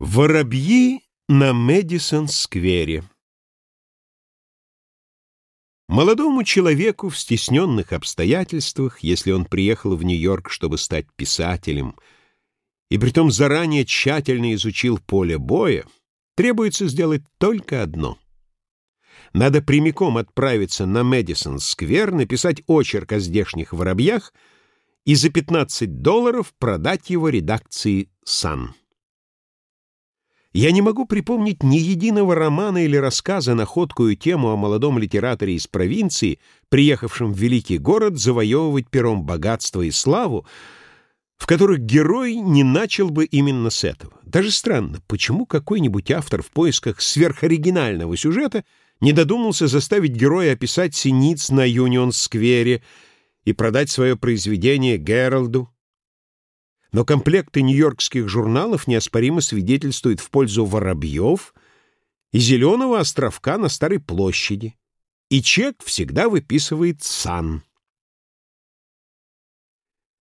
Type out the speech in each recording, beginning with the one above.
Воробьи на Мэдисон-сквере Молодому человеку в стесненных обстоятельствах, если он приехал в Нью-Йорк, чтобы стать писателем, и притом заранее тщательно изучил поле боя, требуется сделать только одно. Надо прямиком отправиться на Мэдисон-сквер, написать очерк о здешних воробьях и за 15 долларов продать его редакции «Сан». Я не могу припомнить ни единого романа или рассказа на ходкую тему о молодом литераторе из провинции, приехавшем в великий город завоевывать пером богатство и славу, в которых герой не начал бы именно с этого. Даже странно, почему какой-нибудь автор в поисках сверхоригинального сюжета не додумался заставить героя описать синиц на Юнион-сквере и продать свое произведение Гералду, но комплекты нью-йоркских журналов неоспоримо свидетельствуют в пользу воробьев и зеленого островка на Старой площади, и чек всегда выписывает сан.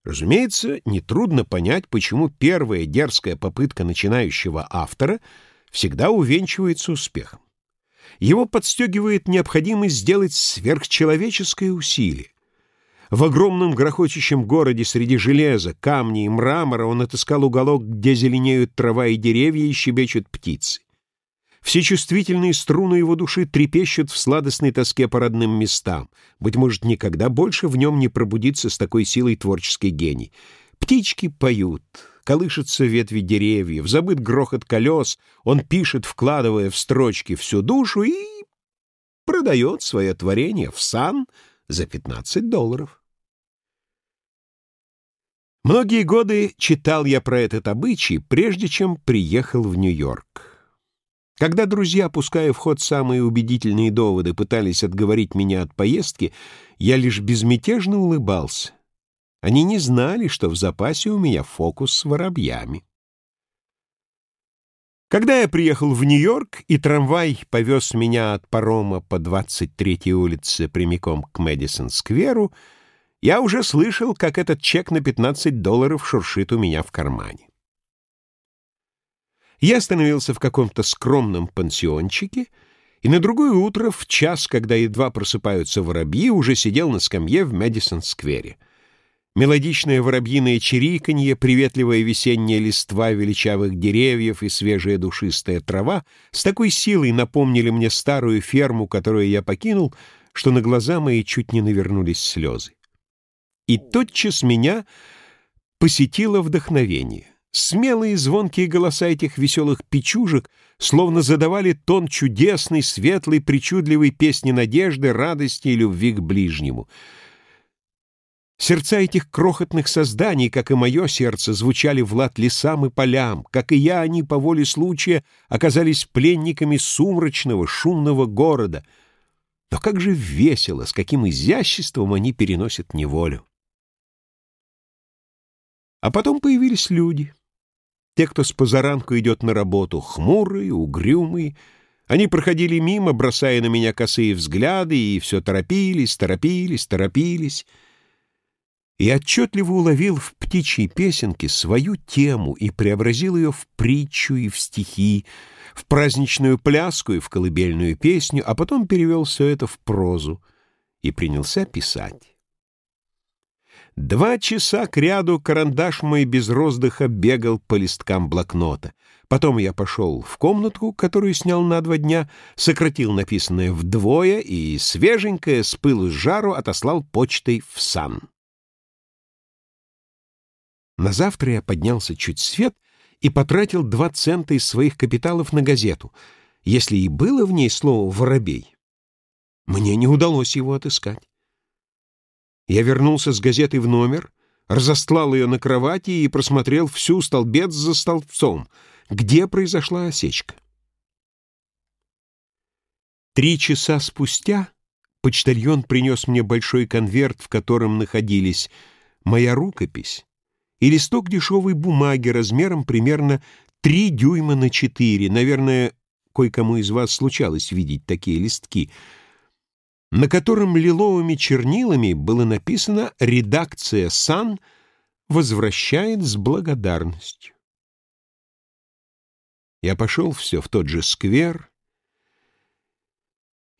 Разумеется, нетрудно понять, почему первая дерзкая попытка начинающего автора всегда увенчивается успехом. Его подстегивает необходимость сделать сверхчеловеческое усилие. В огромном грохочущем городе среди железа, камней и мрамора он отыскал уголок, где зеленеют трава и деревья и щебечут птицы. Все чувствительные струны его души трепещут в сладостной тоске по родным местам. Быть может, никогда больше в нем не пробудится с такой силой творческий гений. Птички поют, колышутся ветви деревьев, забыт грохот колес, он пишет, вкладывая в строчки всю душу и продает свое творение в сан — за 15 долларов. Многие годы читал я про этот обычай, прежде чем приехал в Нью-Йорк. Когда друзья, пуская в ход самые убедительные доводы, пытались отговорить меня от поездки, я лишь безмятежно улыбался. Они не знали, что в запасе у меня фокус с воробьями. Когда я приехал в Нью-Йорк, и трамвай повез меня от парома по 23-й улице прямиком к Мэдисон-скверу, я уже слышал, как этот чек на 15 долларов шуршит у меня в кармане. Я остановился в каком-то скромном пансиончике, и на другое утро, в час, когда едва просыпаются воробьи, уже сидел на скамье в Мэдисон-сквере. Мелодичное воробьиное чириканье, приветливая весенняя листва величавых деревьев и свежая душистая трава с такой силой напомнили мне старую ферму, которую я покинул, что на глаза мои чуть не навернулись слезы. И тотчас меня посетило вдохновение. Смелые звонкие голоса этих веселых печужек словно задавали тон чудесной, светлой, причудливой песни надежды, радости и любви к ближнему — Сердца этих крохотных созданий, как и мое сердце, звучали в лад лесам и полям, как и я, они по воле случая оказались пленниками сумрачного, шумного города. Но как же весело, с каким изяществом они переносят неволю. А потом появились люди. Те, кто с позаранку идет на работу, хмурые, угрюмые. Они проходили мимо, бросая на меня косые взгляды, и все торопились, торопились, торопились и отчетливо уловил в птичьей песенке свою тему и преобразил ее в притчу и в стихи, в праздничную пляску и в колыбельную песню, а потом перевел все это в прозу и принялся писать. Два часа кряду карандаш мой без роздыха бегал по листкам блокнота. Потом я пошел в комнатку, которую снял на два дня, сократил написанное вдвое и свеженькое с пылу с жару отослал почтой в сан. На завтра я поднялся чуть свет и потратил два цента из своих капиталов на газету, если и было в ней слово «воробей». Мне не удалось его отыскать. Я вернулся с газетой в номер, разостлал ее на кровати и просмотрел всю столбец за столбцом, где произошла осечка. Три часа спустя почтальон принес мне большой конверт, в котором находились моя рукопись, и листок дешевой бумаги размером примерно 3 дюйма на 4. Наверное, кое-кому из вас случалось видеть такие листки, на котором лиловыми чернилами было написано «Редакция САН возвращает с благодарностью». Я пошел все в тот же сквер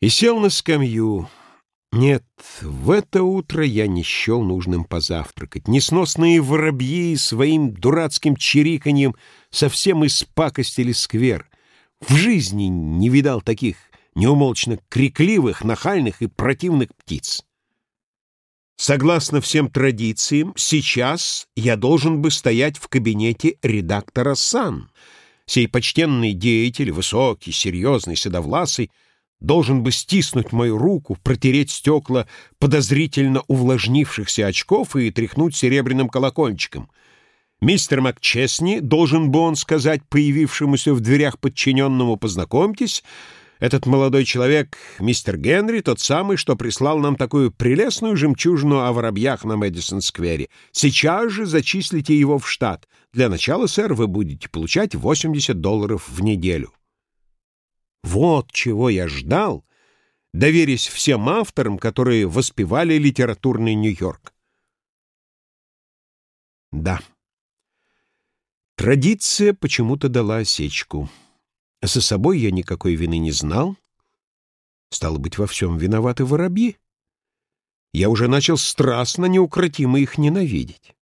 и сел на скамью. Нет, в это утро я не счел нужным позавтракать. Несносные воробьи своим дурацким чириканьем совсем испакостили сквер. В жизни не видал таких неумолчно крикливых, нахальных и противных птиц. Согласно всем традициям, сейчас я должен бы стоять в кабинете редактора «Сан». Сей почтенный деятель, высокий, серьезный, седовласый, должен бы стиснуть мою руку, протереть стекла подозрительно увлажнившихся очков и тряхнуть серебряным колокольчиком. Мистер МакЧесни, должен бы он сказать появившемуся в дверях подчиненному «познакомьтесь», этот молодой человек, мистер Генри, тот самый, что прислал нам такую прелестную жемчужину о воробьях на Мэдисон-сквере. Сейчас же зачислите его в штат. Для начала, сэр, вы будете получать 80 долларов в неделю. Вот чего я ждал, доверясь всем авторам, которые воспевали литературный Нью-Йорк. Да. Традиция почему-то дала осечку. За собой я никакой вины не знал. Стало быть, во всем виноваты воробьи. Я уже начал страстно, неукротимо их ненавидеть.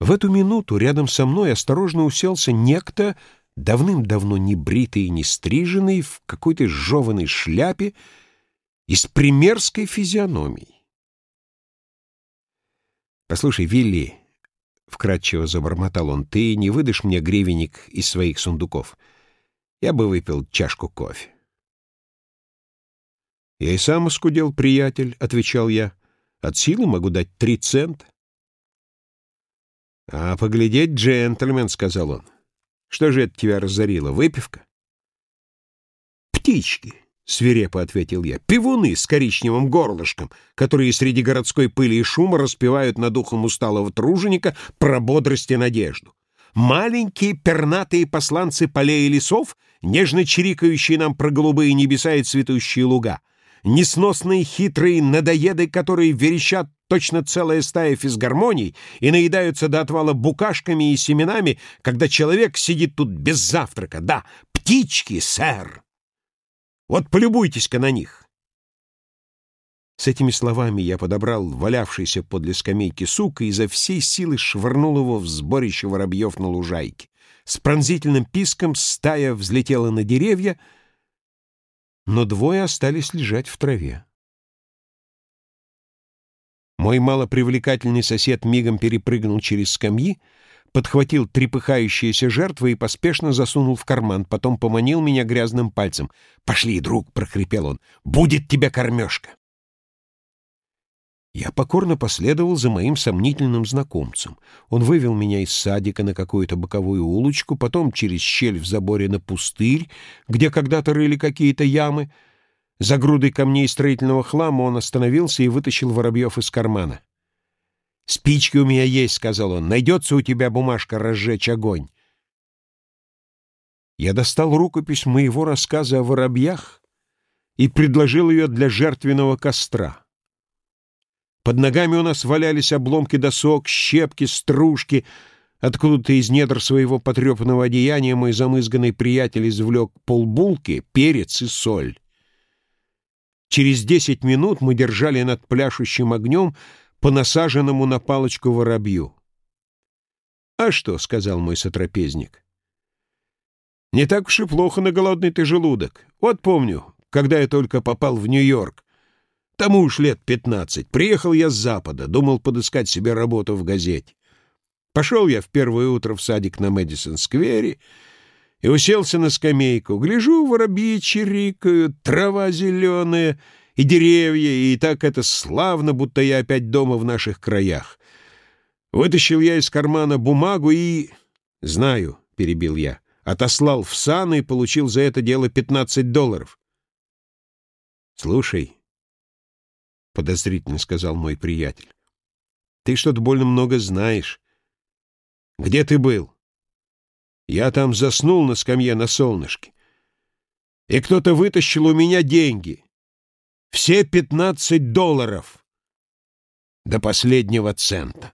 В эту минуту рядом со мной осторожно уселся некто, давным-давно не бритый и не стриженный, в какой-то жеванной шляпе и с примерской физиономией. «Послушай, Вилли», — вкратчиво забормотал он, — «ты не выдашь мне гривенник из своих сундуков? Я бы выпил чашку кофе». «Я и сам оскудел, приятель», — отвечал я. «От силы могу дать три цента». «А поглядеть, джентльмен», — сказал он. «Что же это тебя разорило? Выпивка?» «Птички», — свирепо ответил я. «Пивуны с коричневым горлышком, которые среди городской пыли и шума распевают над ухом усталого труженика про бодрость и надежду. Маленькие пернатые посланцы полей и лесов, нежно чирикающие нам про голубые небеса и цветущие луга. Несносные хитрые надоеды, которые верещат точно целая стая физгармоний и наедаются до отвала букашками и семенами, когда человек сидит тут без завтрака. Да, птички, сэр! Вот полюбуйтесь-ка на них!» С этими словами я подобрал валявшийся подле скамейки сук и изо всей силы швырнул его в сборище воробьев на лужайке. С пронзительным писком стая взлетела на деревья, но двое остались лежать в траве. Мой малопривлекательный сосед мигом перепрыгнул через скамьи, подхватил трепыхающиеся жертвы и поспешно засунул в карман, потом поманил меня грязным пальцем. «Пошли, друг!» — прохрипел он. «Будет тебе кормежка!» Я покорно последовал за моим сомнительным знакомцем. Он вывел меня из садика на какую-то боковую улочку, потом через щель в заборе на пустырь, где когда-то рыли какие-то ямы — за грудой камней строительного хлама он остановился и вытащил Воробьев из кармана. «Спички у меня есть», — сказал он. «Найдется у тебя бумажка разжечь огонь». Я достал рукопись моего рассказа о воробьях и предложил ее для жертвенного костра. Под ногами у нас валялись обломки досок, щепки, стружки. Откуда-то из недр своего потрепанного одеяния мой замызганный приятель извлек полбулки, перец и соль. Через десять минут мы держали над пляшущим огнем по насаженному на палочку воробью. «А что?» — сказал мой сотрапезник. «Не так уж и плохо на голодный ты желудок. Вот помню, когда я только попал в Нью-Йорк. Тому уж лет пятнадцать. Приехал я с запада, думал подыскать себе работу в газете. Пошел я в первое утро в садик на Мэдисон-сквере, и уселся на скамейку. Гляжу, воробьи чирикают, трава зеленая и деревья, и так это славно, будто я опять дома в наших краях. Вытащил я из кармана бумагу и... Знаю, — перебил я, — отослал в сан и получил за это дело пятнадцать долларов. Слушай, — подозрительно сказал мой приятель, — ты что-то больно много знаешь. Где ты был? — я там заснул на скамье на солнышке. И кто-то вытащил у меня деньги. Все пятнадцать долларов. До последнего цента.